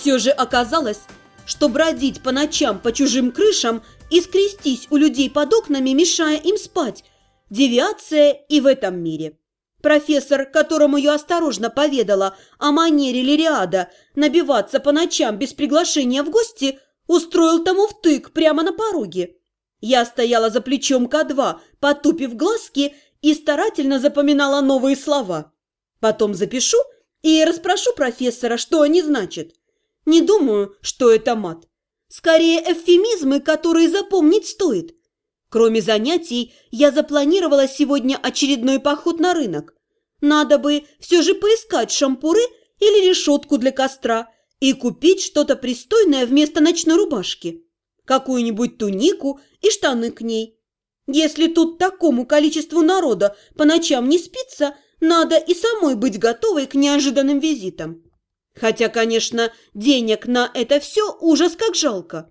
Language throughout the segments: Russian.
Все же оказалось, что бродить по ночам по чужим крышам и скрестись у людей под окнами, мешая им спать, девиация и в этом мире. Профессор, которому я осторожно поведала о манере Лириада набиваться по ночам без приглашения в гости, устроил тому втык прямо на пороге. Я стояла за плечом К2, потупив глазки и старательно запоминала новые слова. Потом запишу и расспрошу профессора, что они значат. Не думаю, что это мат. Скорее, эвфемизмы, которые запомнить стоит. Кроме занятий, я запланировала сегодня очередной поход на рынок. Надо бы все же поискать шампуры или решетку для костра и купить что-то пристойное вместо ночной рубашки. Какую-нибудь тунику и штаны к ней. Если тут такому количеству народа по ночам не спится, надо и самой быть готовой к неожиданным визитам. Хотя, конечно, денег на это все ужас как жалко.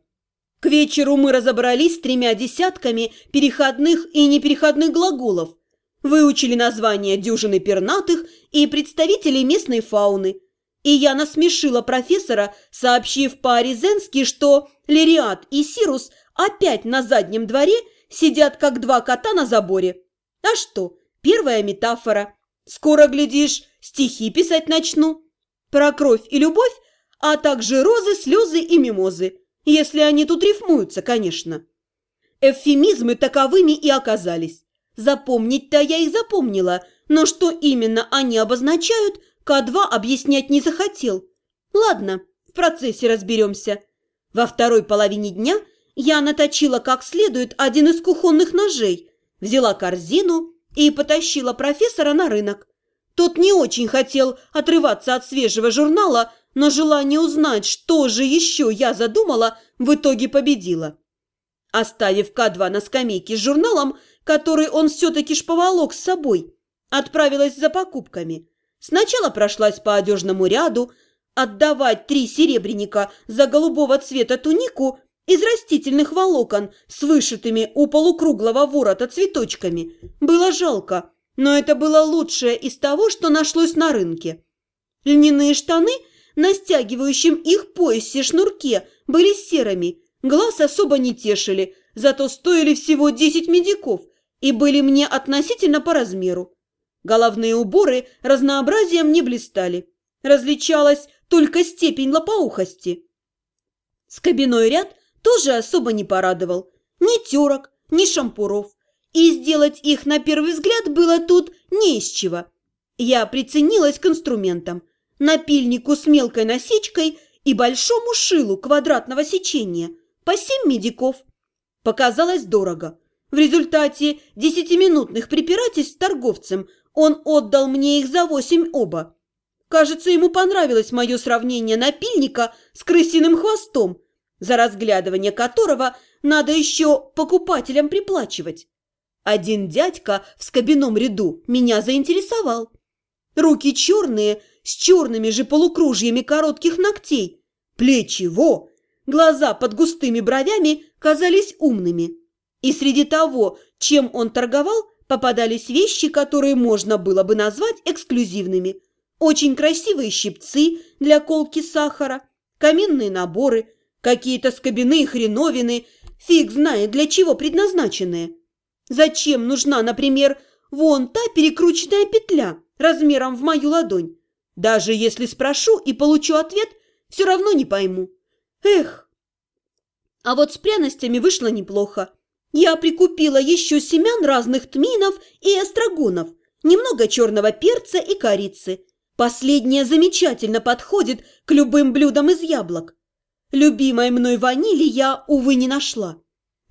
К вечеру мы разобрались с тремя десятками переходных и непереходных глаголов, выучили названия дюжины пернатых и представителей местной фауны. И я насмешила профессора, сообщив по-аризенски, что Лириат и Сирус опять на заднем дворе сидят, как два кота на заборе. А что, первая метафора. Скоро, глядишь, стихи писать начну. Про кровь и любовь, а также розы, слезы и мимозы. Если они тут рифмуются, конечно. Эвфемизмы таковыми и оказались. Запомнить-то я их запомнила, но что именно они обозначают, К2 объяснять не захотел. Ладно, в процессе разберемся. Во второй половине дня я наточила как следует один из кухонных ножей, взяла корзину и потащила профессора на рынок. Тот не очень хотел отрываться от свежего журнала, но желание узнать, что же еще я задумала, в итоге победило. Оставив К2 на скамейке с журналом, который он все-таки шповолок с собой, отправилась за покупками. Сначала прошлась по одежному ряду, отдавать три серебряника за голубого цвета тунику из растительных волокон с вышитыми у полукруглого ворота цветочками было жалко, но это было лучшее из того, что нашлось на рынке. Льняные штаны на стягивающем их поясе шнурке были серыми, глаз особо не тешили, зато стоили всего 10 медиков и были мне относительно по размеру. Головные уборы разнообразием не блистали. Различалась только степень лопоухости. Скобяной ряд тоже особо не порадовал. Ни терок, ни шампуров и сделать их на первый взгляд было тут не из чего. Я приценилась к инструментам, напильнику с мелкой насечкой и большому шилу квадратного сечения по семь медиков. Показалось дорого. В результате десятиминутных препирательств с торговцем он отдал мне их за восемь оба. Кажется, ему понравилось мое сравнение напильника с крысиным хвостом, за разглядывание которого надо еще покупателям приплачивать. Один дядька в скобяном ряду меня заинтересовал. Руки черные, с черными же полукружьями коротких ногтей. Плечи, во! Глаза под густыми бровями казались умными. И среди того, чем он торговал, попадались вещи, которые можно было бы назвать эксклюзивными. Очень красивые щипцы для колки сахара, каминные наборы, какие-то скобяные хреновины, фиг знает для чего предназначенные. Зачем нужна, например, вон та перекрученная петля размером в мою ладонь? Даже если спрошу и получу ответ, все равно не пойму. Эх! А вот с пряностями вышло неплохо. Я прикупила еще семян разных тминов и эстрагонов, немного черного перца и корицы. Последнее замечательно подходит к любым блюдам из яблок. Любимой мной ванили я, увы, не нашла.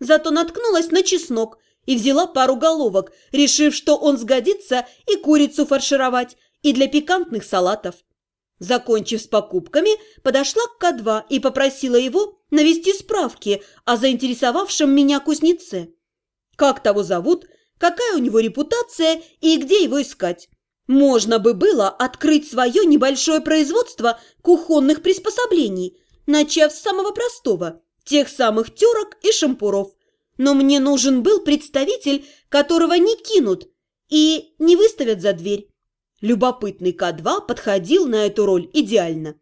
Зато наткнулась на чеснок и взяла пару головок, решив, что он сгодится и курицу фаршировать, и для пикантных салатов. Закончив с покупками, подошла к К2 и попросила его навести справки о заинтересовавшем меня кузнеце. Как того зовут, какая у него репутация и где его искать. Можно бы было открыть свое небольшое производство кухонных приспособлений, начав с самого простого – тех самых терок и шампуров но мне нужен был представитель, которого не кинут и не выставят за дверь. Любопытный К2 подходил на эту роль идеально.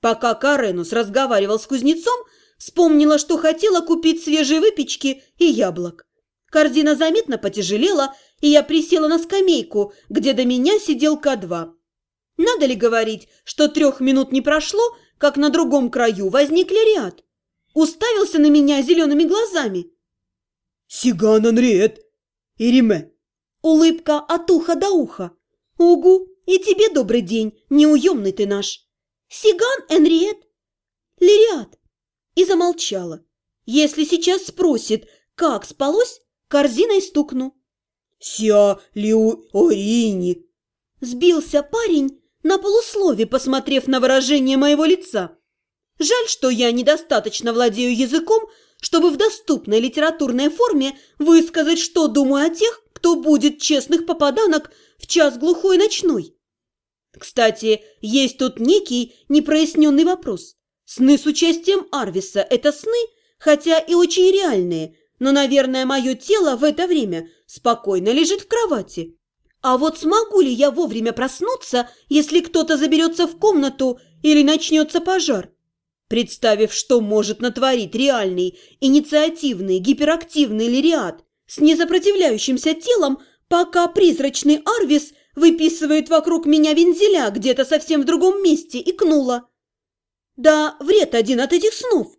Пока Каренус разговаривал с кузнецом, вспомнила, что хотела купить свежие выпечки и яблок. Корзина заметно потяжелела, и я присела на скамейку, где до меня сидел К2. Надо ли говорить, что трех минут не прошло, как на другом краю возник Лериат? Уставился на меня зелеными глазами. «Сиган Анриет! Ириме!» Улыбка от уха до уха. «Угу, и тебе добрый день, неуемный ты наш!» «Сиган Энриет!» «Лириат!» И замолчала. «Если сейчас спросит, как спалось, корзиной стукну». «Ся лиу орини!» Сбился парень на полуслове, посмотрев на выражение моего лица. Жаль, что я недостаточно владею языком, чтобы в доступной литературной форме высказать, что думаю о тех, кто будет честных попаданок в час глухой ночной. Кстати, есть тут некий непроясненный вопрос. Сны с участием Арвиса – это сны, хотя и очень реальные, но, наверное, мое тело в это время спокойно лежит в кровати. А вот смогу ли я вовремя проснуться, если кто-то заберется в комнату или начнется пожар? Представив, что может натворить реальный, инициативный, гиперактивный лириат с несопротивляющимся телом, пока призрачный Арвис выписывает вокруг меня вензеля где-то совсем в другом месте, икнула. Да, вред один от этих снов.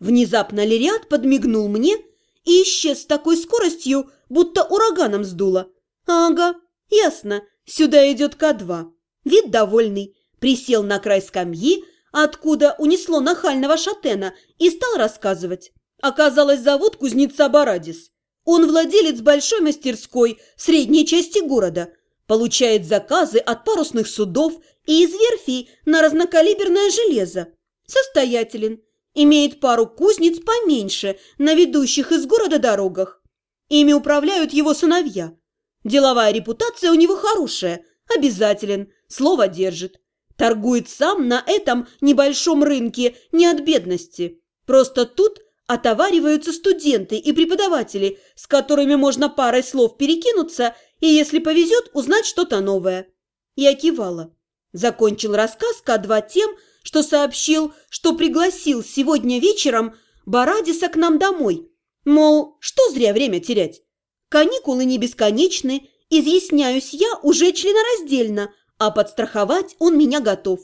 Внезапно лириат подмигнул мне и исчез с такой скоростью, будто ураганом сдуло. Ага, ясно, сюда идет К2. Вид довольный, присел на край скамьи, откуда унесло нахального шатена, и стал рассказывать. Оказалось, зовут кузнеца Барадис. Он владелец большой мастерской в средней части города, получает заказы от парусных судов и из верфей на разнокалиберное железо. Состоятелен, имеет пару кузнец поменьше на ведущих из города дорогах. Ими управляют его сыновья. Деловая репутация у него хорошая, обязателен, слово держит. Торгует сам на этом небольшом рынке не от бедности. Просто тут отовариваются студенты и преподаватели, с которыми можно парой слов перекинуться и, если повезет, узнать что-то новое. Я кивала. Закончил рассказ К2 тем, что сообщил, что пригласил сегодня вечером Барадиса к нам домой. Мол, что зря время терять. Каникулы не бесконечны, изъясняюсь я уже членораздельно – а подстраховать он меня готов.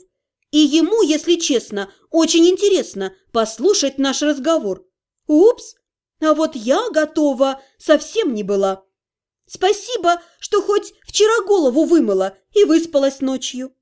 И ему, если честно, очень интересно послушать наш разговор. Упс, а вот я готова совсем не была. Спасибо, что хоть вчера голову вымыла и выспалась ночью.